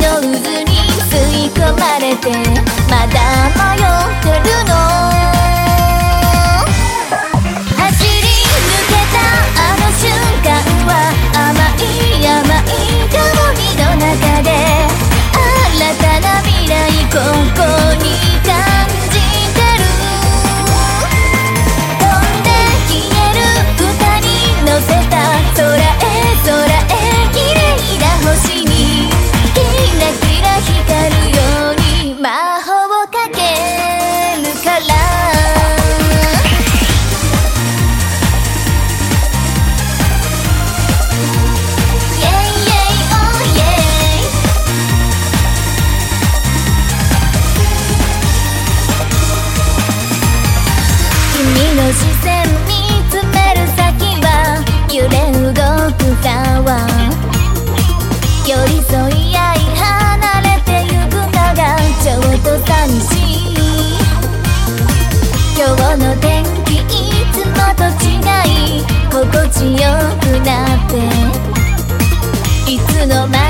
の渦に吸い込まれてまだ迷ってるの。甘い甘い香りの中で新たな天気いつもと違い心地よくなって。いつの間に